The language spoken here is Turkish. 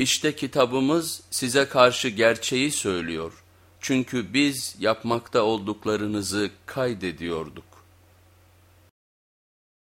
İşte kitabımız size karşı gerçeği söylüyor. Çünkü biz yapmakta olduklarınızı kaydediyorduk.